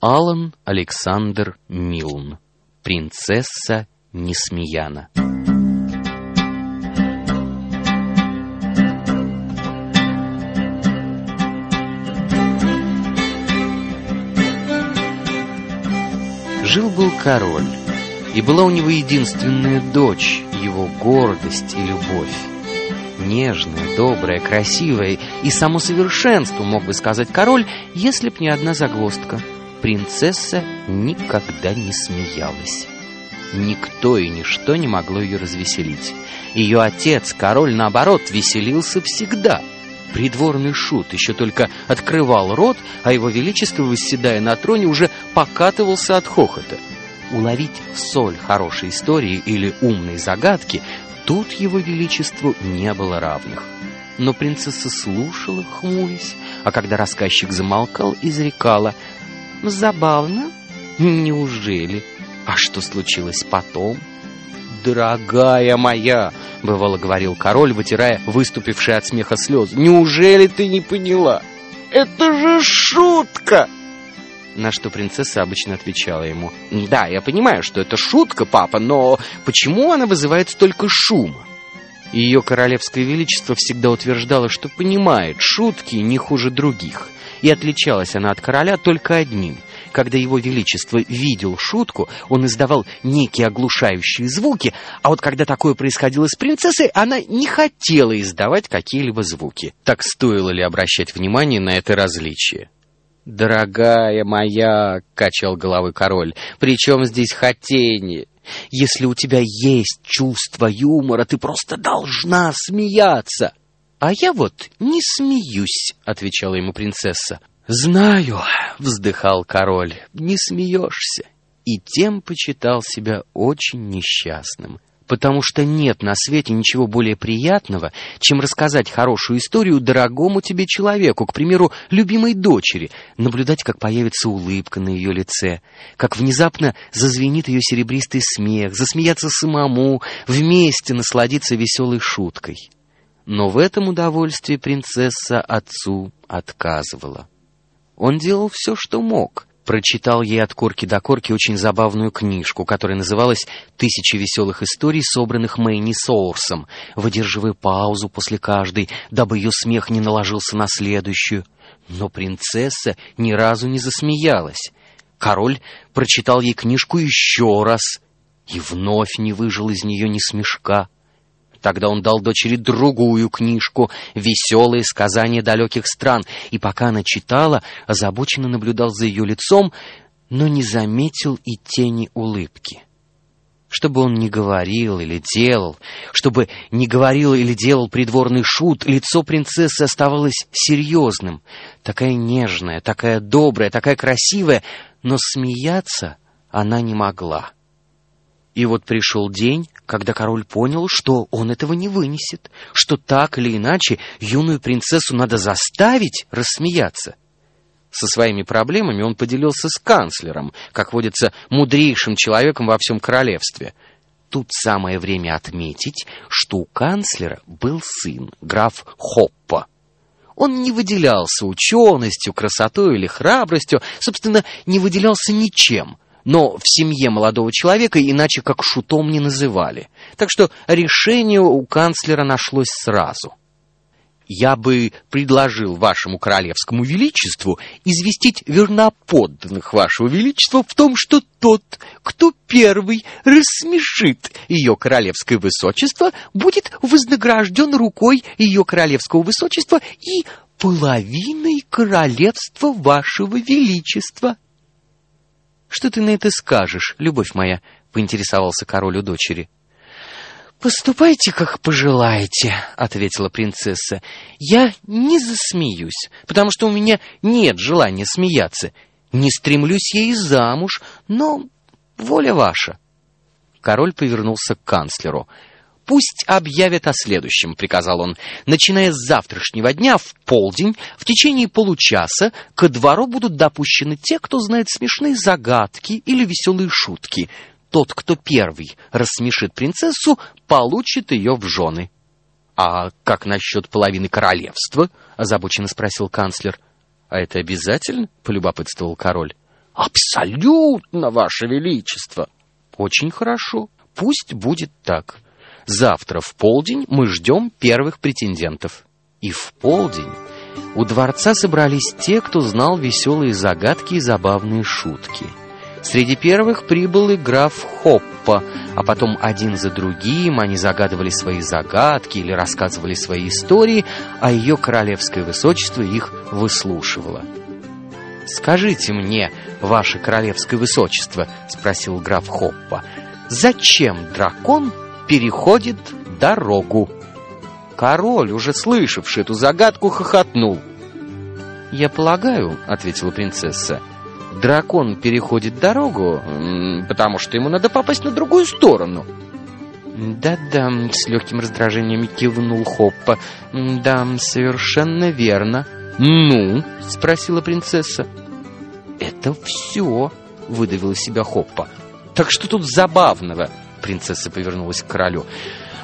Алан Александр Милн. Принцесса Несмеяна. Жил-был король, и была у него единственная дочь, его гордость и любовь. Нежная, добрая, красивая и само совершенство, мог бы сказать король, если б не одна загвоздка. Принцесса никогда не смеялась. Никто и ничто не могло ее развеселить. Ее отец, король, наоборот, веселился всегда. Придворный шут еще только открывал рот, а его величество, восседая на троне, уже покатывался от хохота. Уловить соль хорошей истории или умной загадки тут его величеству не было равных. Но принцесса слушала, хмурясь, а когда рассказчик замолкал, изрекала «Забавно? Неужели? А что случилось потом?» «Дорогая моя!» — бывало говорил король, вытирая выступившие от смеха слезы. «Неужели ты не поняла? Это же шутка!» На что принцесса обычно отвечала ему. «Да, я понимаю, что это шутка, папа, но почему она вызывает столько шума?» Ее королевское величество всегда утверждало, что понимает шутки не хуже других. И отличалась она от короля только одним. Когда его величество видел шутку, он издавал некие оглушающие звуки, а вот когда такое происходило с принцессой, она не хотела издавать какие-либо звуки. Так стоило ли обращать внимание на это различие? «Дорогая моя!» — качал головой король. «При чем здесь хотение? Если у тебя есть чувство юмора, ты просто должна смеяться!» «А я вот не смеюсь», — отвечала ему принцесса. «Знаю», — вздыхал король, — «не смеешься». И тем почитал себя очень несчастным потому что нет на свете ничего более приятного, чем рассказать хорошую историю дорогому тебе человеку, к примеру, любимой дочери, наблюдать, как появится улыбка на ее лице, как внезапно зазвенит ее серебристый смех, засмеяться самому, вместе насладиться веселой шуткой. Но в этом удовольствии принцесса отцу отказывала. Он делал все, что мог, прочитал ей от корки до корки очень забавную книжку, которая называлась «Тысячи веселых историй, собранных Мэйни Соурсом», выдерживая паузу после каждой, дабы ее смех не наложился на следующую. Но принцесса ни разу не засмеялась. Король прочитал ей книжку еще раз и вновь не выжил из нее ни смешка. Тогда он дал дочери другую книжку «Веселые сказания далеких стран», и пока она читала, озабоченно наблюдал за ее лицом, но не заметил и тени улыбки. Что бы он ни говорил или делал, чтобы не говорил или делал придворный шут, лицо принцессы оставалось серьезным, такая нежная, такая добрая, такая красивая, но смеяться она не могла. И вот пришел день, когда король понял, что он этого не вынесет, что так или иначе юную принцессу надо заставить рассмеяться. Со своими проблемами он поделился с канцлером, как водится, мудрейшим человеком во всем королевстве. Тут самое время отметить, что у канцлера был сын, граф Хоппа. Он не выделялся ученостью, красотой или храбростью, собственно, не выделялся ничем — но в семье молодого человека иначе как шутом не называли. Так что решение у канцлера нашлось сразу. Я бы предложил вашему королевскому величеству известить верноподданных вашего величества в том, что тот, кто первый рассмешит ее королевское высочество, будет вознагражден рукой ее королевского высочества и половиной королевства вашего величества. «Что ты на это скажешь, любовь моя?» — поинтересовался король у дочери. «Поступайте, как пожелаете», — ответила принцесса. «Я не засмеюсь, потому что у меня нет желания смеяться. Не стремлюсь ей замуж, но воля ваша». Король повернулся к канцлеру. «Пусть объявят о следующем», — приказал он. «Начиная с завтрашнего дня в полдень, в течение получаса, ко двору будут допущены те, кто знает смешные загадки или веселые шутки. Тот, кто первый рассмешит принцессу, получит ее в жены». «А как насчет половины королевства?» — озабоченно спросил канцлер. «А это обязательно?» — полюбопытствовал король. Абсолютно, Ваше Величество. Очень хорошо. Пусть будет так. Завтра в полдень мы ждем первых претендентов. И в полдень у дворца собрались те, кто знал веселые загадки и забавные шутки. Среди первых прибыл и граф Хоппа, а потом один за другим они загадывали свои загадки или рассказывали свои истории, а ее королевское высочество их выслушивало. «Скажите мне, ваше королевское высочество», — спросил граф Хоппа, — «зачем дракон переходит дорогу?» Король, уже слышавший эту загадку, хохотнул. «Я полагаю», — ответила принцесса, — «дракон переходит дорогу, потому что ему надо попасть на другую сторону». «Да-да», — с легким раздражением кивнул Хоппа. «Да, совершенно верно». «Ну?» — спросила принцесса. «Это все», — выдавила себя Хоппа. «Так что тут забавного?» — принцесса повернулась к королю.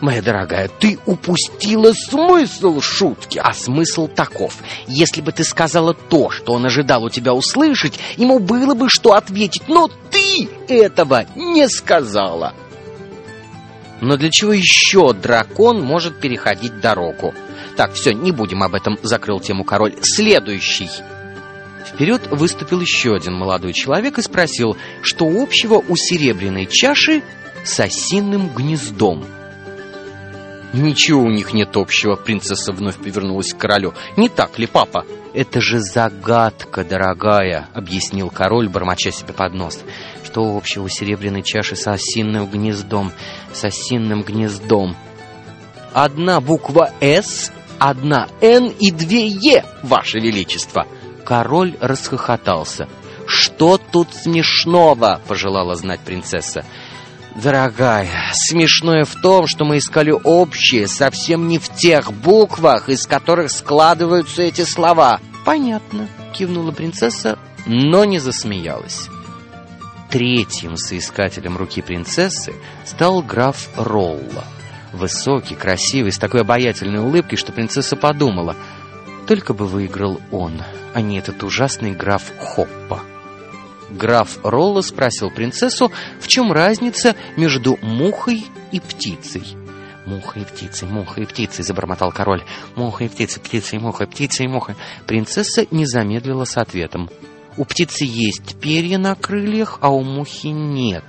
Моя дорогая, ты упустила смысл шутки. А смысл таков. Если бы ты сказала то, что он ожидал у тебя услышать, ему было бы что ответить. Но ты этого не сказала. Но для чего еще дракон может переходить дорогу? Так, все, не будем об этом, закрыл тему король. Следующий. Вперед выступил еще один молодой человек и спросил, что общего у серебряной чаши с осиным гнездом. «Ничего у них нет общего», — принцесса вновь повернулась к королю. «Не так ли, папа?» «Это же загадка, дорогая», — объяснил король, бормоча себе под нос. «Что общего у серебряной чаши с осинным гнездом? С осинным гнездом?» «Одна буква «С», одна «Н» и две «Е», ваше величество!» Король расхохотался. «Что тут смешного?» — пожелала знать принцесса. Дорогая, смешное в том, что мы искали общее совсем не в тех буквах, из которых складываются эти слова. Понятно, кивнула принцесса, но не засмеялась. Третьим соискателем руки принцессы стал граф Ролла. Высокий, красивый, с такой обаятельной улыбкой, что принцесса подумала, только бы выиграл он, а не этот ужасный граф Хоппа. Граф Ролло спросил принцессу, в чем разница между мухой и птицей. «Муха и птица, муха и птица», — забормотал король. «Муха и птица, птица и муха, птица и муха». Принцесса не замедлила с ответом. У птицы есть перья на крыльях, а у мухи нет.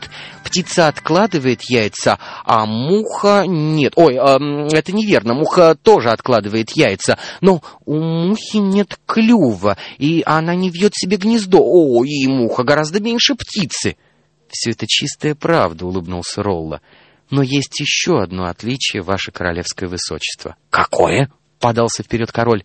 Птица откладывает яйца, а муха нет. Ой, э, это неверно, муха тоже откладывает яйца, но у мухи нет клюва, и она не вьет себе гнездо. О, и муха гораздо меньше птицы. Все это чистая правда, улыбнулся Ролла. Но есть еще одно отличие, ваше королевское высочество. Какое? Подался вперед король.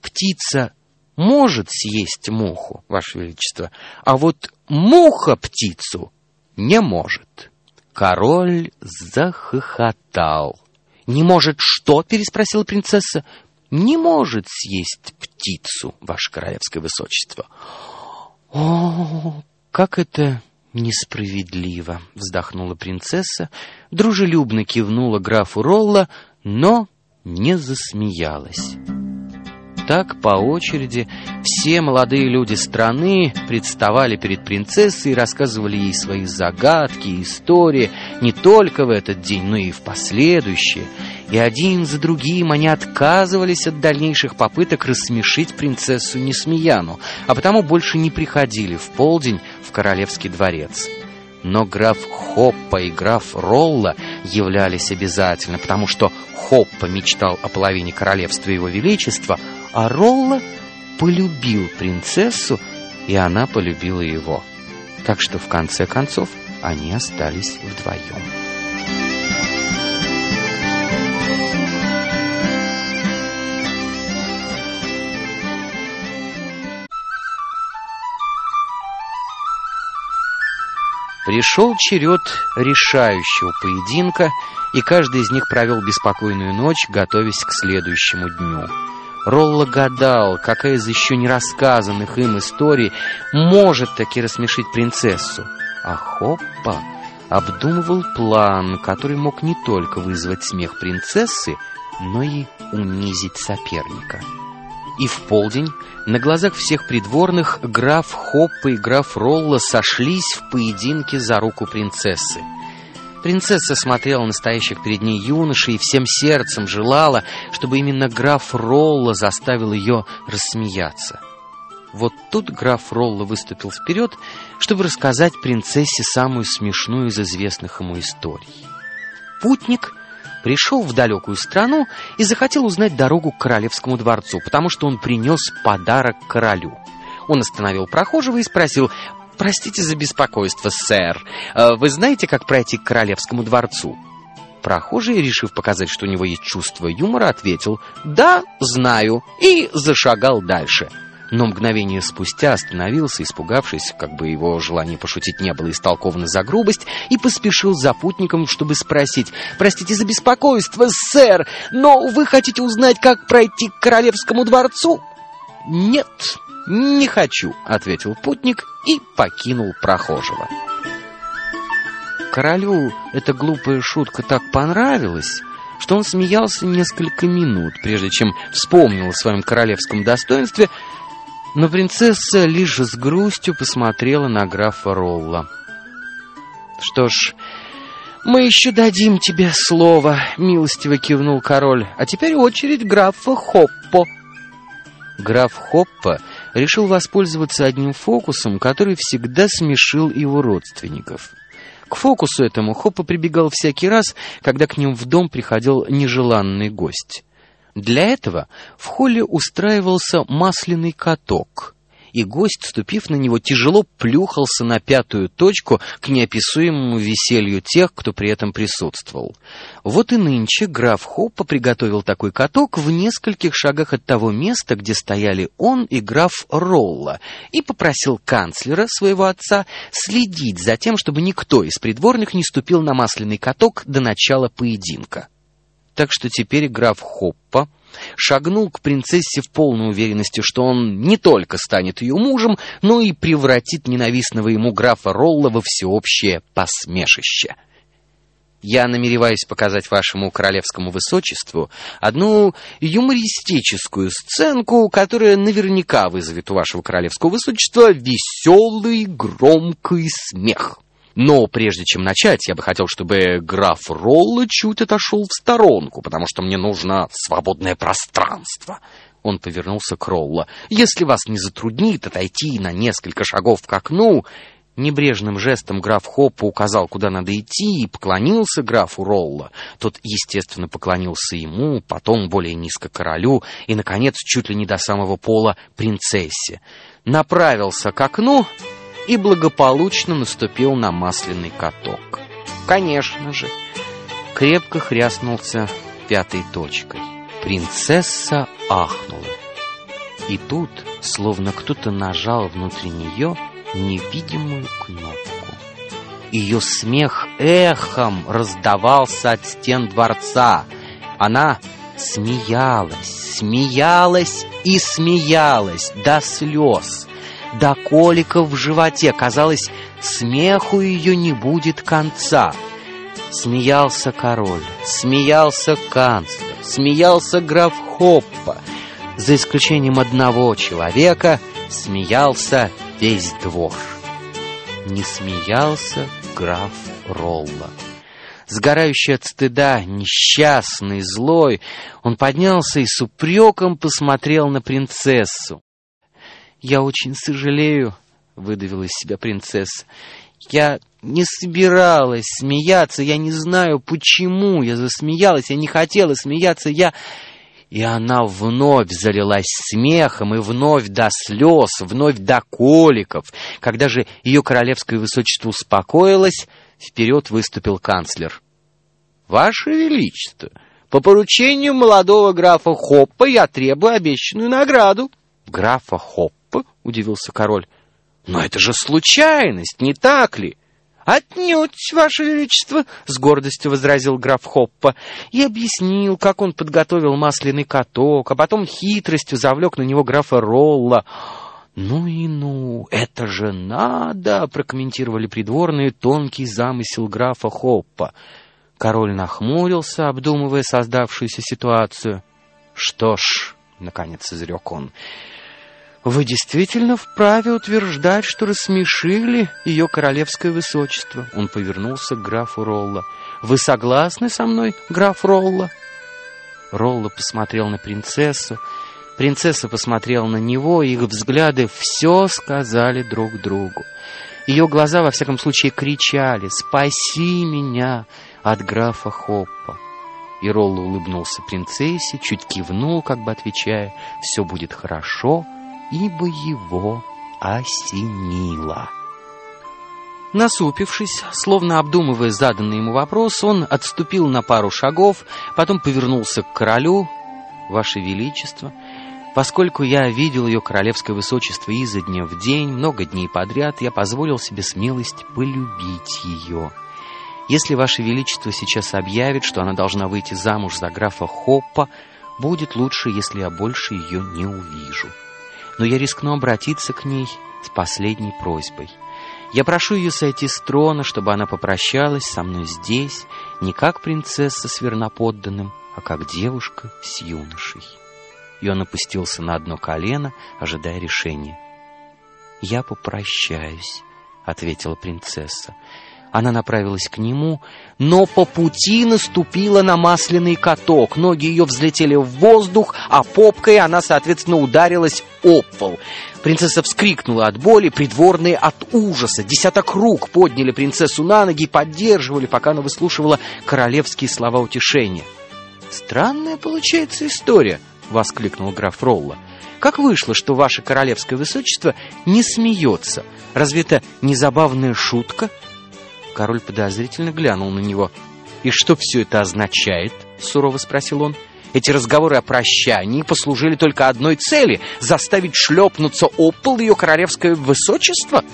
Птица может съесть муху, Ваше Величество, а вот муха птицу не может. Король захохотал. «Не может что?» — переспросила принцесса. «Не может съесть птицу, Ваше Королевское Высочество». «О, как это несправедливо!» — вздохнула принцесса, дружелюбно кивнула графу Ролла, но не засмеялась. Так по очереди все молодые люди страны представали перед принцессой и рассказывали ей свои загадки истории не только в этот день, но и в последующие. И один за другим они отказывались от дальнейших попыток рассмешить принцессу Несмеяну, а потому больше не приходили в полдень в королевский дворец. Но граф Хоппа и граф Ролла являлись обязательно, потому что Хоппа мечтал о половине королевства его величества, а Ролла полюбил принцессу, и она полюбила его. Так что в конце концов они остались вдвоем. Пришел черед решающего поединка, и каждый из них провел беспокойную ночь, готовясь к следующему дню. Ролла гадал, какая из еще не рассказанных им историй может таки рассмешить принцессу. А Хоппа обдумывал план, который мог не только вызвать смех принцессы, но и унизить соперника. И в полдень на глазах всех придворных граф Хоппа и граф Ролла сошлись в поединке за руку принцессы. Принцесса смотрела на стоящих перед ней юношей и всем сердцем желала, чтобы именно граф Ролла заставил ее рассмеяться. Вот тут граф Ролла выступил вперед, чтобы рассказать принцессе самую смешную из известных ему историй. Путник пришел в далекую страну и захотел узнать дорогу к королевскому дворцу, потому что он принес подарок королю. Он остановил прохожего и спросил, «Простите за беспокойство, сэр. Э, вы знаете, как пройти к королевскому дворцу?» Прохожий, решив показать, что у него есть чувство юмора, ответил «Да, знаю» и зашагал дальше. Но мгновение спустя остановился, испугавшись, как бы его желание пошутить не было истолковано за грубость, и поспешил за путником, чтобы спросить «Простите за беспокойство, сэр, но вы хотите узнать, как пройти к королевскому дворцу?» «Нет, «Не хочу», — ответил путник и покинул прохожего. Королю эта глупая шутка так понравилась, что он смеялся несколько минут, прежде чем вспомнил о своем королевском достоинстве, но принцесса лишь с грустью посмотрела на графа Ролла. «Что ж, мы еще дадим тебе слово», — милостиво кивнул король, «а теперь очередь графа Хоппо». Граф Хоппо решил воспользоваться одним фокусом, который всегда смешил его родственников. К фокусу этому Хоппа прибегал всякий раз, когда к ним в дом приходил нежеланный гость. Для этого в холле устраивался масляный каток — и гость, ступив на него, тяжело плюхался на пятую точку к неописуемому веселью тех, кто при этом присутствовал. Вот и нынче граф Хоппа приготовил такой каток в нескольких шагах от того места, где стояли он и граф Ролла, и попросил канцлера, своего отца, следить за тем, чтобы никто из придворных не ступил на масляный каток до начала поединка. Так что теперь граф Хоппа шагнул к принцессе в полной уверенности, что он не только станет ее мужем, но и превратит ненавистного ему графа Ролла во всеобщее посмешище. Я намереваюсь показать вашему королевскому высочеству одну юмористическую сценку, которая наверняка вызовет у вашего королевского высочества веселый громкий смех. Но прежде чем начать, я бы хотел, чтобы граф Ролла чуть отошел в сторонку, потому что мне нужно свободное пространство. Он повернулся к Ролла. Если вас не затруднит отойти на несколько шагов к окну... Небрежным жестом граф Хоппа указал, куда надо идти, и поклонился графу Ролла. Тот, естественно, поклонился ему, потом более низко королю и, наконец, чуть ли не до самого пола принцессе. Направился к окну и благополучно наступил на масляный каток. Конечно же, крепко хряснулся пятой точкой. Принцесса ахнула. И тут, словно кто-то нажал внутри нее невидимую кнопку. Ее смех эхом раздавался от стен дворца. Она смеялась, смеялась и смеялась до слез до коликов в животе. Казалось, смеху ее не будет конца. Смеялся король, смеялся канцлер, смеялся граф Хоппа. За исключением одного человека смеялся весь двор. Не смеялся граф Ролла. Сгорающий от стыда, несчастный, злой, он поднялся и с упреком посмотрел на принцессу. «Я очень сожалею», — выдавила из себя принцесса. «Я не собиралась смеяться, я не знаю, почему я засмеялась, я не хотела смеяться, я...» И она вновь залилась смехом, и вновь до слез, вновь до коликов. Когда же ее королевское высочество успокоилось, вперед выступил канцлер. «Ваше Величество, по поручению молодого графа Хоппа я требую обещанную награду». «Графа Хоппа?» — удивился король. «Но это же случайность, не так ли?» «Отнюдь, Ваше Величество!» — с гордостью возразил граф Хоппа и объяснил, как он подготовил масляный каток, а потом хитростью завлек на него графа Ролла. «Ну и ну, это же надо!» — прокомментировали придворные тонкий замысел графа Хоппа. Король нахмурился, обдумывая создавшуюся ситуацию. «Что ж, — наконец изрек он. «Вы действительно вправе утверждать, что рассмешили ее королевское высочество?» Он повернулся к графу Ролла. «Вы согласны со мной, граф Ролла?» Ролла посмотрел на принцессу. Принцесса посмотрела на него, и их взгляды все сказали друг другу. Ее глаза, во всяком случае, кричали «Спаси меня от графа Хоппа!» И Ролла улыбнулся принцессе, чуть кивнул, как бы отвечая «Все будет хорошо», ибо его осенило. Насупившись, словно обдумывая заданный ему вопрос, он отступил на пару шагов, потом повернулся к королю. «Ваше Величество, поскольку я видел ее королевское высочество изо дня в день, много дней подряд, я позволил себе смелость полюбить ее. Если Ваше Величество сейчас объявит, что она должна выйти замуж за графа Хоппа, будет лучше, если я больше ее не увижу» но я рискну обратиться к ней с последней просьбой. Я прошу ее сойти с трона, чтобы она попрощалась со мной здесь, не как принцесса с верноподданным, а как девушка с юношей. И он опустился на одно колено, ожидая решения. «Я попрощаюсь», — ответила принцесса. Она направилась к нему, но по пути наступила на масляный каток. Ноги ее взлетели в воздух, а попкой она, соответственно, ударилась об пол. Принцесса вскрикнула от боли, придворные от ужаса. Десяток рук подняли принцессу на ноги и поддерживали, пока она выслушивала королевские слова утешения. «Странная получается история», — воскликнул граф Ролла. «Как вышло, что ваше королевское высочество не смеется? Разве это не забавная шутка?» Король подозрительно глянул на него. «И что все это означает?» — сурово спросил он. «Эти разговоры о прощании послужили только одной цели — заставить шлепнуться об пол ее королевское высочество?»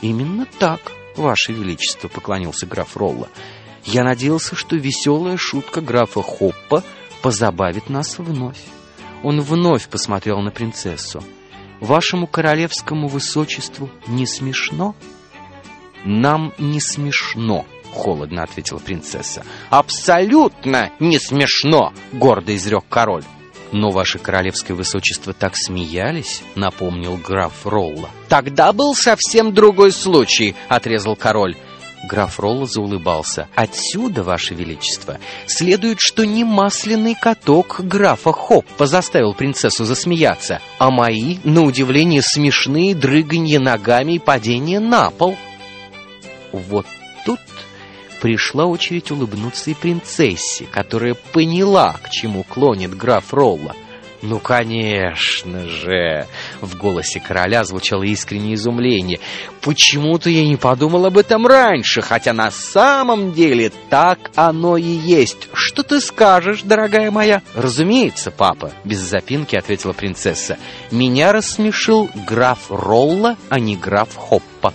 «Именно так, ваше величество», — поклонился граф Ролла. «Я надеялся, что веселая шутка графа Хоппа позабавит нас вновь». Он вновь посмотрел на принцессу. «Вашему королевскому высочеству не смешно?» «Нам не смешно», — холодно ответила принцесса. «Абсолютно не смешно!» — гордо изрек король. «Но ваше королевское высочество так смеялись», — напомнил граф Ролла. «Тогда был совсем другой случай», — отрезал король. Граф Ролла заулыбался. «Отсюда, Ваше Величество, следует, что не масляный каток графа Хоппа заставил принцессу засмеяться, а мои, на удивление, смешные дрыганье ногами и падение на пол». Вот тут пришла очередь улыбнуться и принцессе, которая поняла, к чему клонит граф Ролла. «Ну, конечно же!» — в голосе короля звучало искреннее изумление. «Почему-то я не подумал об этом раньше, хотя на самом деле так оно и есть. Что ты скажешь, дорогая моя?» «Разумеется, папа», — без запинки ответила принцесса. «Меня рассмешил граф Ролла, а не граф Хоппа».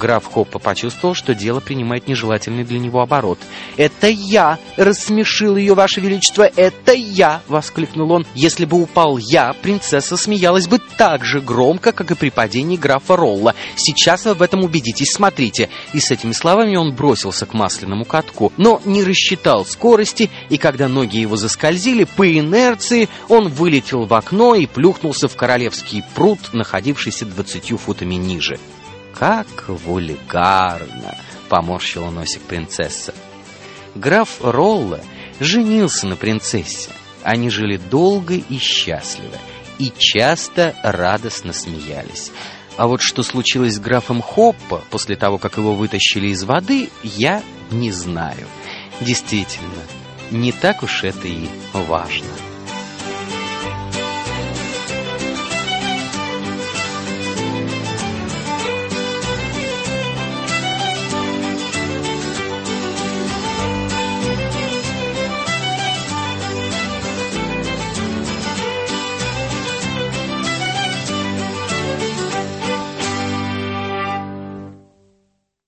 Граф Хоппа почувствовал, что дело принимает нежелательный для него оборот. «Это я рассмешил ее, Ваше Величество! Это я!» — воскликнул он. «Если бы упал я, принцесса смеялась бы так же громко, как и при падении графа Ролла. Сейчас вы в этом убедитесь, смотрите!» И с этими словами он бросился к масляному катку, но не рассчитал скорости, и когда ноги его заскользили, по инерции он вылетел в окно и плюхнулся в королевский пруд, находившийся двадцатью футами ниже. «Как вульгарно!» — поморщила носик принцесса. Граф Ролла женился на принцессе. Они жили долго и счастливо, и часто радостно смеялись. А вот что случилось с графом Хоппа после того, как его вытащили из воды, я не знаю. Действительно, не так уж это и важно.